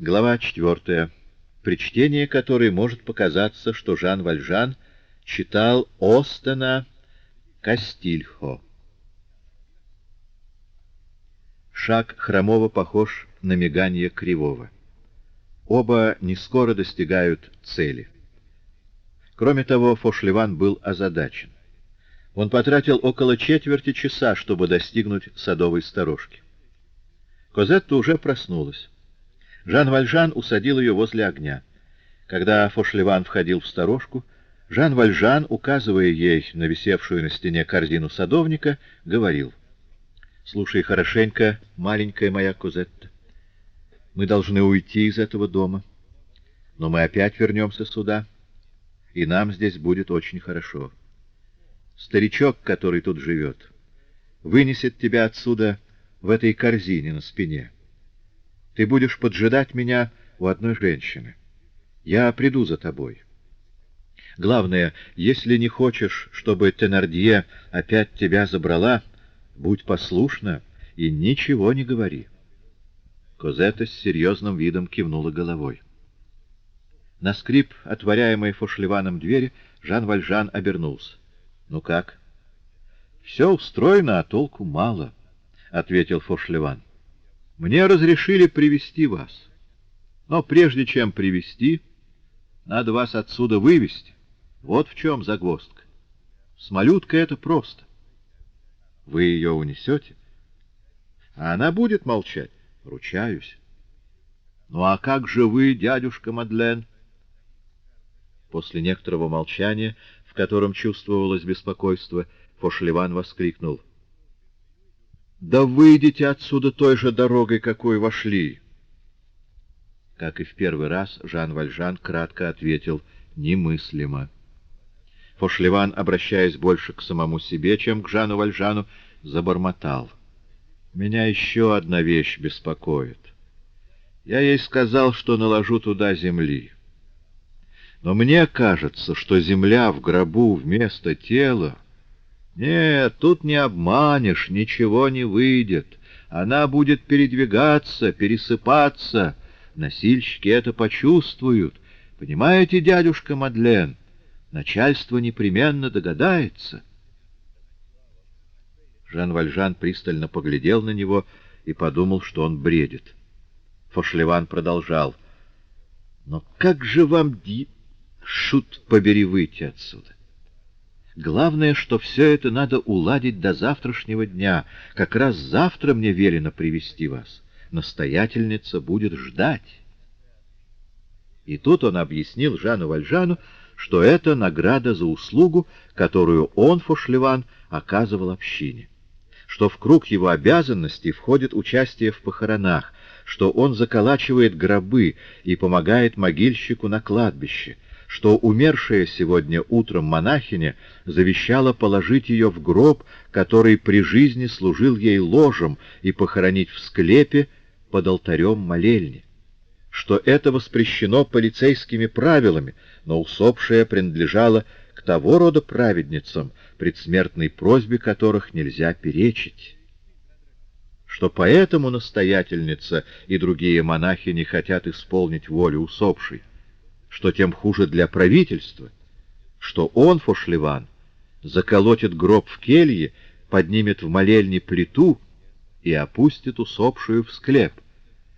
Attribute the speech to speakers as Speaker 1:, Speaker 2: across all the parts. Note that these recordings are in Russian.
Speaker 1: Глава 4. При чтении которой может показаться, что Жан Вальжан читал Остена Кастильхо. Шаг Хромого похож на мигание Кривого. Оба не скоро достигают цели. Кроме того, Фошлеван был озадачен. Он потратил около четверти часа, чтобы достигнуть садовой сторожки. Козетта уже проснулась. Жан Вальжан усадил ее возле огня. Когда Фошлеван входил в сторожку, Жан Вальжан, указывая ей на висевшую на стене корзину садовника, говорил, «Слушай хорошенько, маленькая моя Козетта, мы должны уйти из этого дома, но мы опять вернемся сюда, и нам здесь будет очень хорошо. Старичок, который тут живет, вынесет тебя отсюда в этой корзине на спине». Ты будешь поджидать меня у одной женщины. Я приду за тобой. Главное, если не хочешь, чтобы Тенардье опять тебя забрала, будь послушна и ничего не говори. Козетта с серьезным видом кивнула головой. На скрип, отворяемой Фошлеваном двери, Жан Вальжан обернулся. — Ну как? — Все устроено, а толку мало, — ответил Фошлеван. Мне разрешили привести вас. Но прежде чем привести, надо вас отсюда вывести. Вот в чем загвоздка. С малюткой это просто. Вы ее унесете, а она будет молчать, ручаюсь. Ну а как же вы, дядюшка Мадлен? После некоторого молчания, в котором чувствовалось беспокойство, Фошлеван воскликнул — да выйдите отсюда той же дорогой, какой вошли. Как и в первый раз, Жан Вальжан кратко ответил «немыслимо». Фошлеван, обращаясь больше к самому себе, чем к Жану Вальжану, забормотал. «Меня еще одна вещь беспокоит. Я ей сказал, что наложу туда земли. Но мне кажется, что земля в гробу вместо тела нет, тут не обманешь, ничего не выйдет. Она будет передвигаться, пересыпаться. Носильщики это почувствуют. Понимаете, дядюшка Мадлен? Начальство непременно догадается. Жан Вальжан пристально поглядел на него и подумал, что он бредит. Фошлеван продолжал. «Но как же вам, ди... шут, побери, выйти отсюда? Главное, что все это надо уладить до завтрашнего дня. Как раз завтра мне велено привести вас. Настоятельница будет ждать. И тут он объяснил Жану Вальжану, что это награда за услугу, которую он, Фошлеван, оказывал общине, что в круг его обязанностей входит участие в похоронах, что он заколачивает гробы и помогает могильщику на кладбище — что умершая сегодня утром монахиня завещала положить ее в гроб, который при жизни служил ей ложем, и похоронить в склепе под алтарем молельни, что это воспрещено полицейскими правилами, но усопшая принадлежала к того рода праведницам, предсмертной просьбе которых нельзя перечить. Что поэтому настоятельница и другие монахи не хотят исполнить волю усопшей что тем хуже для правительства, что он, Фошлеван, заколотит гроб в келье, поднимет в молельне плиту и опустит усопшую в склеп,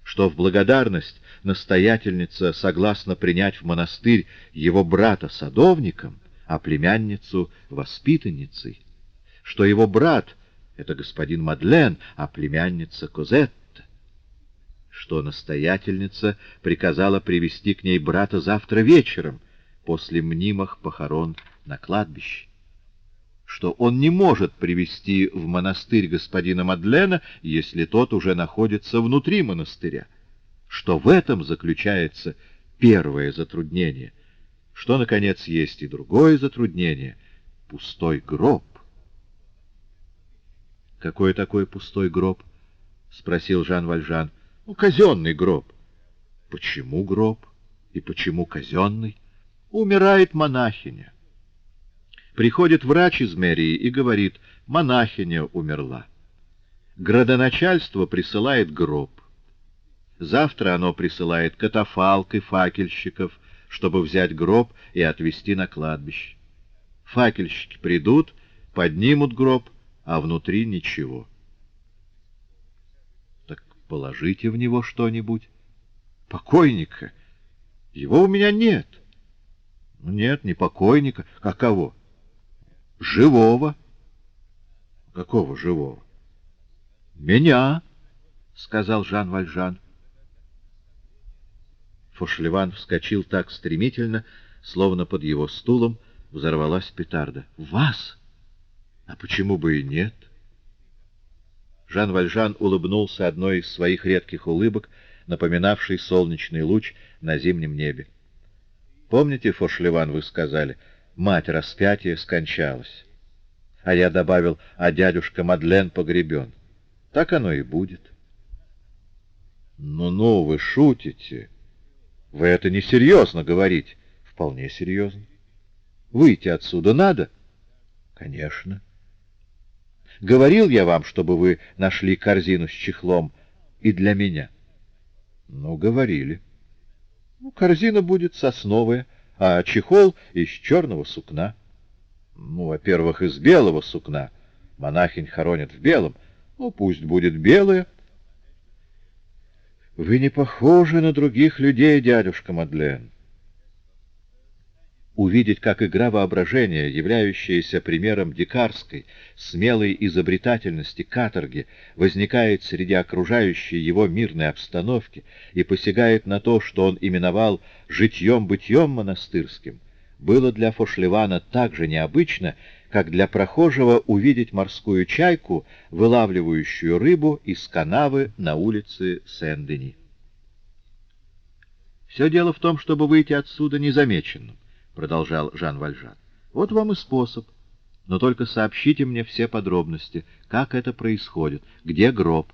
Speaker 1: что в благодарность настоятельница согласна принять в монастырь его брата садовником, а племянницу воспитанницей, что его брат — это господин Мадлен, а племянница Козет, что настоятельница приказала привести к ней брата завтра вечером, после мнимых похорон на кладбище, что он не может привести в монастырь господина Мадлена, если тот уже находится внутри монастыря, что в этом заключается первое затруднение, что, наконец, есть и другое затруднение — пустой гроб. «Какой такой пустой гроб?» — спросил Жан Вальжан. Казенный гроб. Почему гроб? И почему казенный? Умирает монахиня. Приходит врач из мэрии и говорит, монахиня умерла. Градоначальство присылает гроб. Завтра оно присылает катафалк и факельщиков, чтобы взять гроб и отвезти на кладбище. Факельщики придут, поднимут гроб, а внутри ничего. Положите в него что-нибудь. Покойника. Его у меня нет. Нет, не покойника. А кого? Живого. Какого живого? Меня, сказал Жан Вальжан. Фошлеван вскочил так стремительно, словно под его стулом взорвалась петарда. «Вас? А почему бы и нет?» Жан Вальжан улыбнулся одной из своих редких улыбок, напоминавшей солнечный луч на зимнем небе. «Помните, Фошлеван, вы сказали, мать распятия скончалась?» А я добавил, а дядюшка Мадлен погребен. Так оно и будет. «Ну-ну, вы шутите!» Вы это несерьезно говорите. Вполне серьезно. Выйти отсюда надо? Конечно. Говорил я вам, чтобы вы нашли корзину с чехлом и для меня. Ну, говорили. Ну, корзина будет сосновая, а чехол из черного сукна. Ну, во-первых, из белого сукна. Монахинь хоронят в белом. Ну, пусть будет белое, вы не похожи на других людей, дядюшка Мадлен. Увидеть, как игра воображения, являющаяся примером дикарской, смелой изобретательности каторги, возникает среди окружающей его мирной обстановки и посягает на то, что он именовал «житьем-бытьем монастырским», было для Фошлевана так же необычно, как для прохожего увидеть морскую чайку, вылавливающую рыбу из канавы на улице Сен-Дени. «Все дело в том, чтобы выйти отсюда незамеченным», — продолжал Жан Вальжан. «Вот вам и способ. Но только сообщите мне все подробности, как это происходит, где гроб».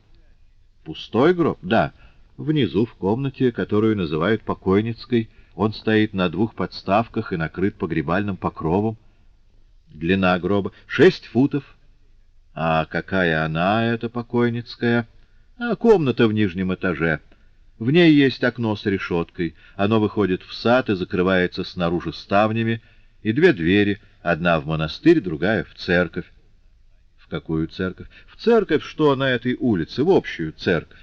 Speaker 1: «Пустой гроб?» «Да, внизу, в комнате, которую называют покойницкой. Он стоит на двух подставках и накрыт погребальным покровом. Длина гроба — шесть футов. А какая она, эта покойницкая? А комната в нижнем этаже. В ней есть окно с решеткой. Оно выходит в сад и закрывается снаружи ставнями, и две двери, одна в монастырь, другая в церковь. В какую церковь? В церковь, что на этой улице, в общую церковь.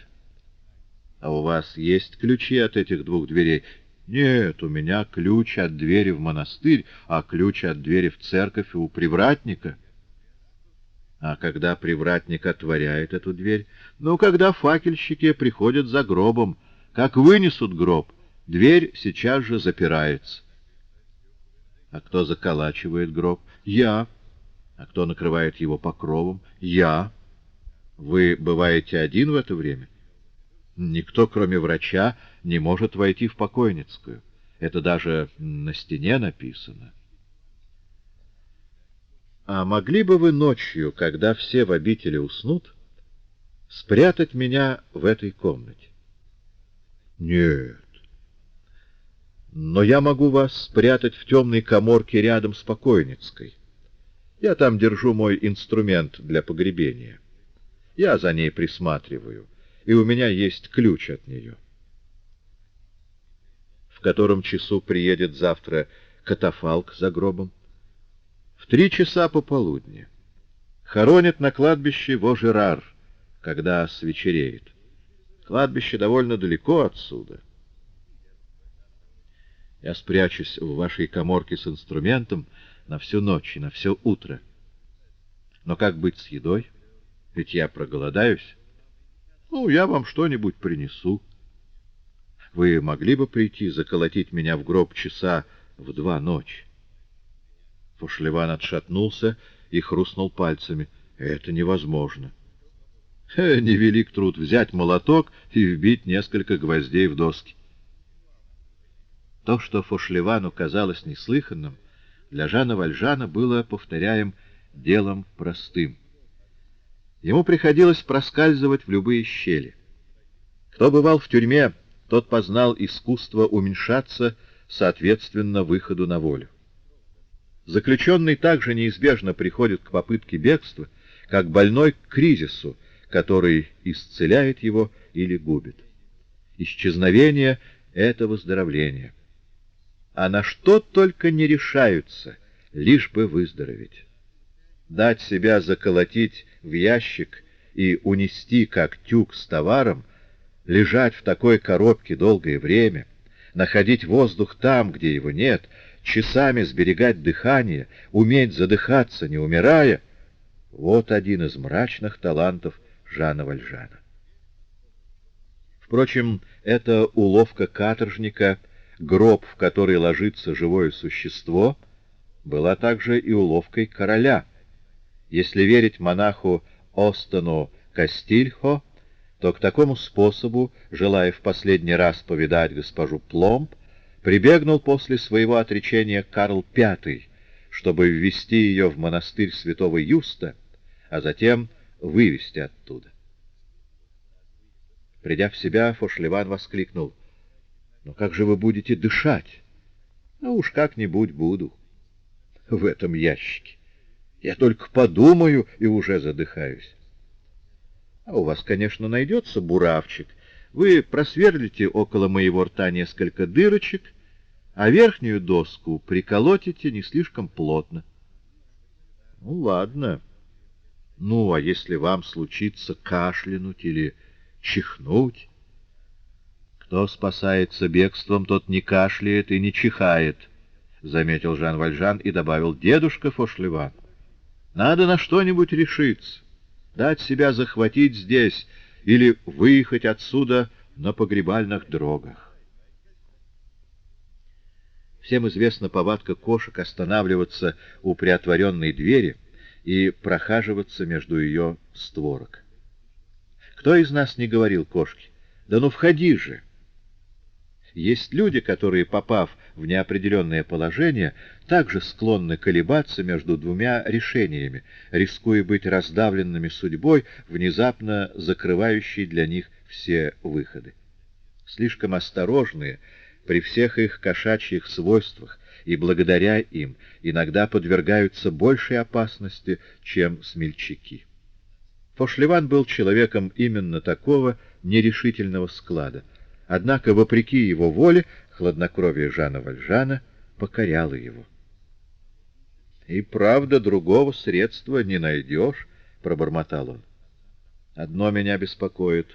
Speaker 1: А у вас есть ключи от этих двух дверей? Нет, у меня ключ от двери в монастырь, а ключ от двери в церковь у привратника. А когда привратник отворяет эту дверь? Ну, когда факельщики приходят за гробом. Как вынесут гроб, дверь сейчас же запирается. А кто заколачивает гроб? Я. А кто накрывает его покровом? Я. Вы бываете один в это время? Никто, кроме врача, не может войти в покойницкую. Это даже на стене написано. А могли бы вы ночью, когда все в обители уснут, спрятать меня в этой комнате? Нет. Но я могу вас спрятать в темной коморке рядом с покойницкой. Я там держу мой инструмент для погребения. Я за ней присматриваю и у меня есть ключ от нее. В котором часу приедет завтра катафалк за гробом? В три часа пополудни. Хоронят на кладбище Вожерар, когда свечереет. Кладбище довольно далеко отсюда. Я спрячусь в вашей коморке с инструментом на всю ночь и на все утро. Но как быть с едой? Ведь я проголодаюсь. Ну, я вам что-нибудь принесу. Вы могли бы прийти заколотить меня в гроб часа в два ночи? Фошлеван отшатнулся и хрустнул пальцами. Это невозможно. Невелик труд взять молоток и вбить несколько гвоздей в доски. То, что Фошлевану казалось неслыханным, для Жана Вальжана было, повторяем, делом простым. Ему приходилось проскальзывать в любые щели. Кто бывал в тюрьме, тот познал искусство уменьшаться соответственно выходу на волю. Заключенный также неизбежно приходит к попытке бегства, как больной к кризису, который исцеляет его или губит. Исчезновение — это выздоровление. А на что только не решаются, лишь бы выздороветь. Дать себя заколотить в ящик и унести, как тюк с товаром, лежать в такой коробке долгое время, находить воздух там, где его нет, часами сберегать дыхание, уметь задыхаться, не умирая — вот один из мрачных талантов Жана Вальжана. Впрочем, эта уловка каторжника, гроб, в который ложится живое существо, была также и уловкой короля. Если верить монаху Остону Кастильхо, то к такому способу, желая в последний раз повидать госпожу Пломб, прибегнул после своего отречения Карл V, чтобы ввести ее в монастырь святого Юста, а затем вывести оттуда. Придя в себя, Фошлеван воскликнул. — Но как же вы будете дышать? — Ну уж как-нибудь буду. — В этом ящике. Я только подумаю и уже задыхаюсь. — А у вас, конечно, найдется буравчик. Вы просверлите около моего рта несколько дырочек, а верхнюю доску приколотите не слишком плотно. — Ну, ладно. Ну, а если вам случится кашлянуть или чихнуть. Кто спасается бегством, тот не кашляет и не чихает, — заметил Жан Вальжан и добавил, — дедушка Фошлеван. Надо на что-нибудь решиться, дать себя захватить здесь или выехать отсюда на погребальных дрогах. Всем известна повадка кошек останавливаться у приотворенной двери и прохаживаться между ее створок. Кто из нас не говорил кошке? Да ну входи же! Есть люди, которые, попав в неопределенное положение, также склонны колебаться между двумя решениями, рискуя быть раздавленными судьбой, внезапно закрывающей для них все выходы. Слишком осторожные при всех их кошачьих свойствах, и благодаря им иногда подвергаются большей опасности, чем смельчаки. Фошлеван был человеком именно такого нерешительного склада. Однако, вопреки его воле, хладнокровие Жана Вальжана покоряло его. — И правда, другого средства не найдешь, — пробормотал он. — Одно меня беспокоит.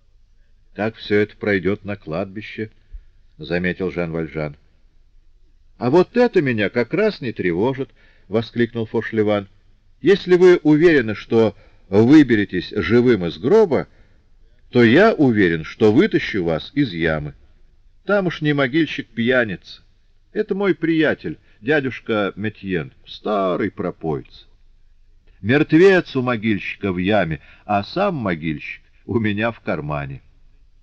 Speaker 1: — Как все это пройдет на кладбище? — заметил Жан Вальжан. — А вот это меня как раз не тревожит, — воскликнул Фошлеван. — Если вы уверены, что выберетесь живым из гроба, то я уверен, что вытащу вас из ямы. Там уж не могильщик пьяница. Это мой приятель, дядюшка Метьен, старый пропойц. Мертвец у могильщика в яме, а сам могильщик у меня в кармане.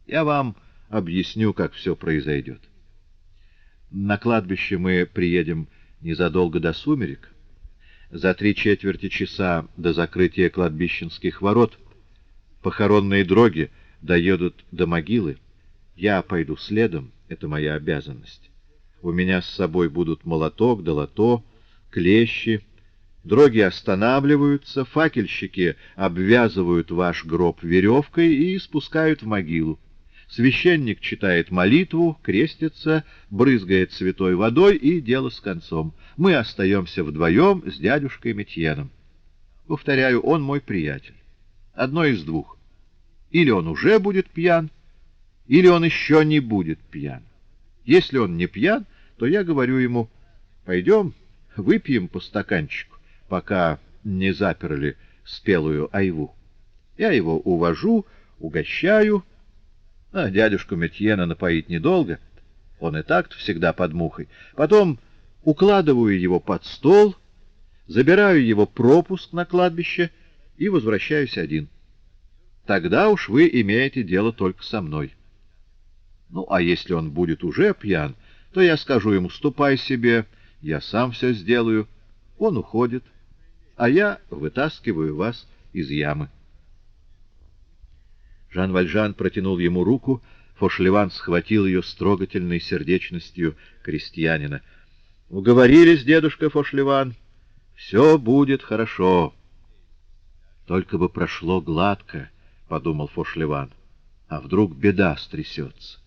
Speaker 1: Я вам объясню, как все произойдет. На кладбище мы приедем незадолго до сумерек, за три четверти часа до закрытия кладбищенских ворот похоронные дроги доедут до могилы. Я пойду следом, это моя обязанность. У меня с собой будут молоток, долото, клещи. Дроги останавливаются, факельщики обвязывают ваш гроб веревкой и спускают в могилу. Священник читает молитву, крестится, брызгает святой водой, и дело с концом. Мы остаемся вдвоем с дядюшкой Метьеном. Повторяю, он мой приятель. Одно из двух. Или он уже будет пьян, или он еще не будет пьян. Если он не пьян, то я говорю ему, пойдем выпьем по стаканчику, пока не заперли спелую айву. Я его увожу, угощаю, а дядюшку Метьена напоить недолго. Он и так всегда под мухой. Потом укладываю его под стол, забираю его пропуск на кладбище и возвращаюсь один. Тогда уж вы имеете дело только со мной. Ну, а если он будет уже пьян, то я скажу ему, ступай себе, я сам все сделаю. Он уходит, а я вытаскиваю вас из ямы. Жан Вальжан протянул ему руку, Фошлеван схватил ее с трогательной сердечностью крестьянина. — Уговорились, дедушка Фошлеван, все будет хорошо. — Только бы прошло гладко, — подумал Фошлеван. — А вдруг беда стрясется?